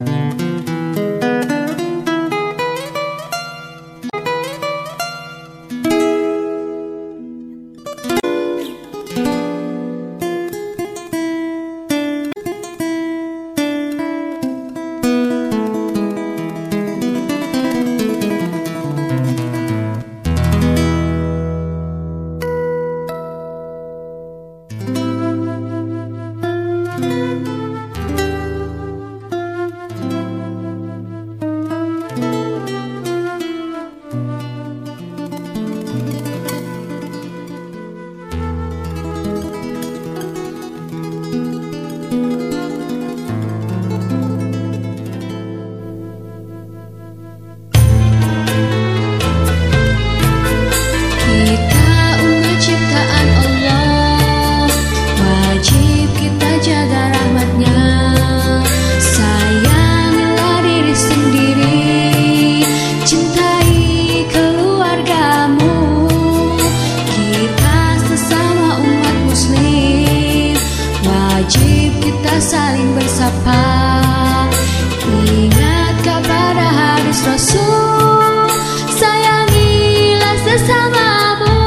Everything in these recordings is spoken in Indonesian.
Mm-hmm. saling bersapa. Ingat kepada hadis Rasul Sayangilah sesamamu.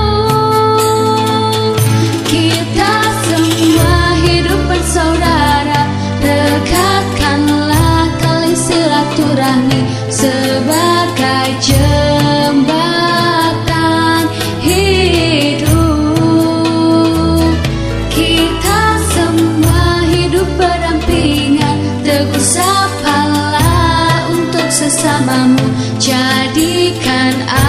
Kita semua hidup bersaudara Dekatkanlah kali silaturahmi Sebab bersamamu jadikan aku